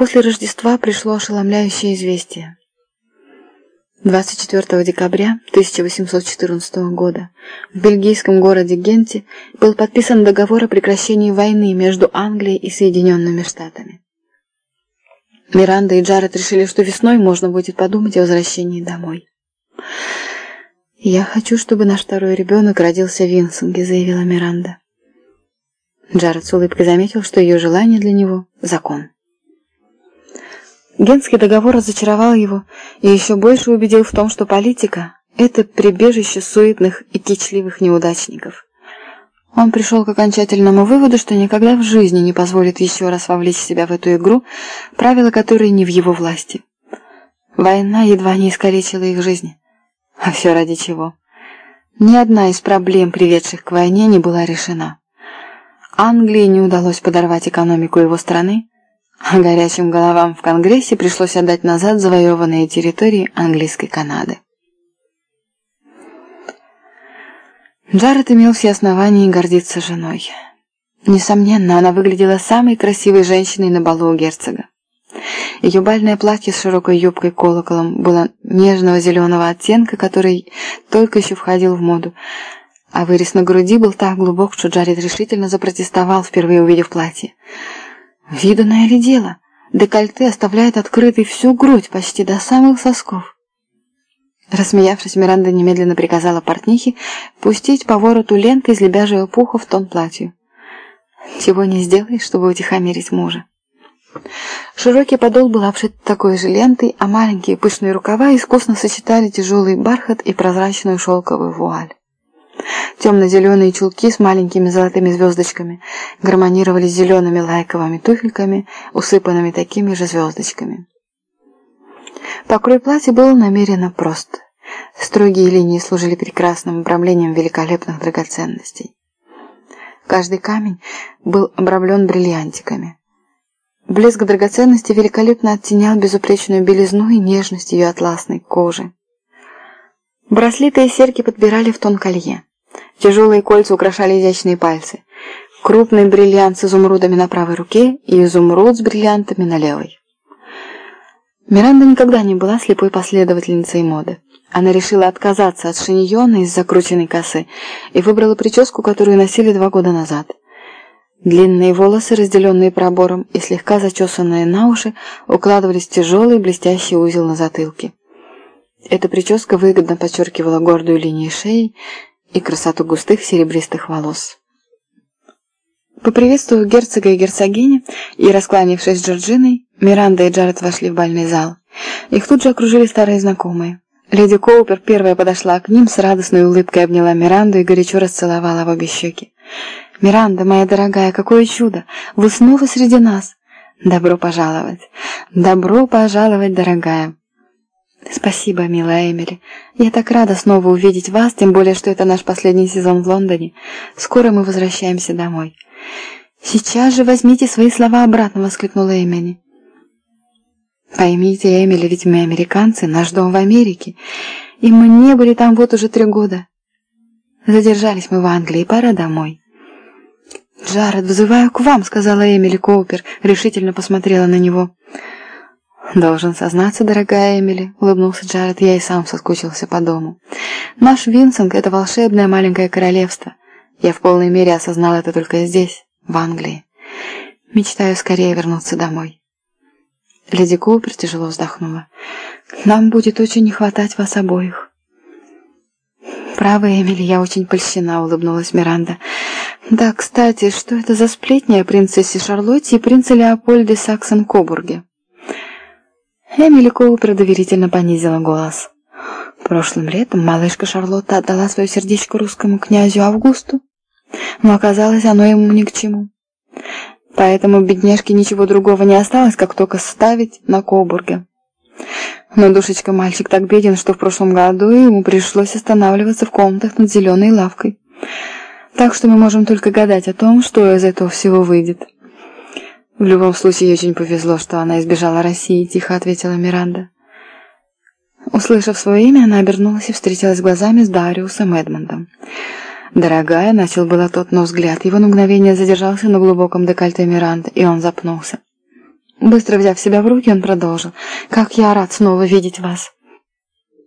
после Рождества пришло ошеломляющее известие. 24 декабря 1814 года в бельгийском городе Генте был подписан договор о прекращении войны между Англией и Соединенными Штатами. Миранда и Джаред решили, что весной можно будет подумать о возвращении домой. «Я хочу, чтобы наш второй ребенок родился в Винсинге», — заявила Миранда. Джаред с улыбкой заметил, что ее желание для него — закон. Генский договор разочаровал его и еще больше убедил в том, что политика – это прибежище суетных и кичливых неудачников. Он пришел к окончательному выводу, что никогда в жизни не позволит еще раз вовлечь себя в эту игру, правила которой не в его власти. Война едва не искалечила их жизни. А все ради чего? Ни одна из проблем, приведших к войне, не была решена. Англии не удалось подорвать экономику его страны, горячим головам в Конгрессе пришлось отдать назад завоеванные территории английской Канады. Джаред имел все основания гордиться женой. Несомненно, она выглядела самой красивой женщиной на балу у герцога. Ее бальное платье с широкой юбкой-колоколом было нежного зеленого оттенка, который только еще входил в моду, а вырез на груди был так глубок, что Джаред решительно запротестовал, впервые увидев платье. Виданное ли дело? Декольте оставляет открытой всю грудь почти до самых сосков. Рассмеявшись, Миранда немедленно приказала портнихе пустить по вороту ленты из лебяжьего пуха в тон платью. Чего не сделаешь, чтобы утихомирить мужа. Широкий подол был обшит такой же лентой, а маленькие пышные рукава искусно сочетали тяжелый бархат и прозрачную шелковую вуаль. Темно-зеленые чулки с маленькими золотыми звездочками гармонировали с зелеными лайковыми туфельками, усыпанными такими же звездочками. Покрой платья был намеренно прост. Строгие линии служили прекрасным обрамлением великолепных драгоценностей. Каждый камень был обрамлен бриллиантиками. Блеск драгоценности великолепно оттенял безупречную белизну и нежность ее атласной кожи. Браслеты и серьги подбирали в тон колье. Тяжелые кольца украшали изящные пальцы. Крупный бриллиант с изумрудами на правой руке и изумруд с бриллиантами на левой. Миранда никогда не была слепой последовательницей моды. Она решила отказаться от шиньона из закрученной косы и выбрала прическу, которую носили два года назад. Длинные волосы, разделенные пробором и слегка зачесанные на уши, укладывались в тяжелый блестящий узел на затылке. Эта прическа выгодно подчеркивала гордую линию шеи и красоту густых серебристых волос. Поприветствовав герцога и герцогини и раскланившись с Джорджиной, Миранда и Джаред вошли в бальный зал. Их тут же окружили старые знакомые. Леди Коупер первая подошла к ним, с радостной улыбкой обняла Миранду и горячо расцеловала в обе щеки. «Миранда, моя дорогая, какое чудо! Вы снова среди нас! Добро пожаловать! Добро пожаловать, дорогая!» «Спасибо, милая Эмили. Я так рада снова увидеть вас, тем более, что это наш последний сезон в Лондоне. Скоро мы возвращаемся домой». «Сейчас же возьмите свои слова обратно», — воскликнула Эмили. «Поймите, Эмили, ведь мы американцы, наш дом в Америке, и мы не были там вот уже три года. Задержались мы в Англии, пора домой». «Джаред, вызываю к вам», — сказала Эмили Коупер, решительно посмотрела на него. «Должен сознаться, дорогая Эмили», — улыбнулся Джаред, — «я и сам соскучился по дому. Наш Винсинг — это волшебное маленькое королевство. Я в полной мере осознал это только здесь, в Англии. Мечтаю скорее вернуться домой». Леди Купер тяжело вздохнула. «Нам будет очень не хватать вас обоих». «Право, Эмили, я очень польщена», — улыбнулась Миранда. «Да, кстати, что это за сплетни о принцессе Шарлотте и принце Леопольде Саксон-Кобурге?» Эмили Коупер доверительно понизила голос. Прошлым летом малышка Шарлотта отдала свое сердечко русскому князю Августу, но оказалось оно ему ни к чему. Поэтому бедняжке ничего другого не осталось, как только ставить на Кобурге. Но душечка мальчик так беден, что в прошлом году ему пришлось останавливаться в комнатах над зеленой лавкой. Так что мы можем только гадать о том, что из этого всего выйдет. «В любом случае, очень повезло, что она избежала России», — тихо ответила Миранда. Услышав свое имя, она обернулась и встретилась глазами с Дариусом Эдмондом. «Дорогая», — начал было тот, но взгляд его на мгновение задержался на глубоком декольте Миранды, и он запнулся. Быстро взяв себя в руки, он продолжил. «Как я рад снова видеть вас!»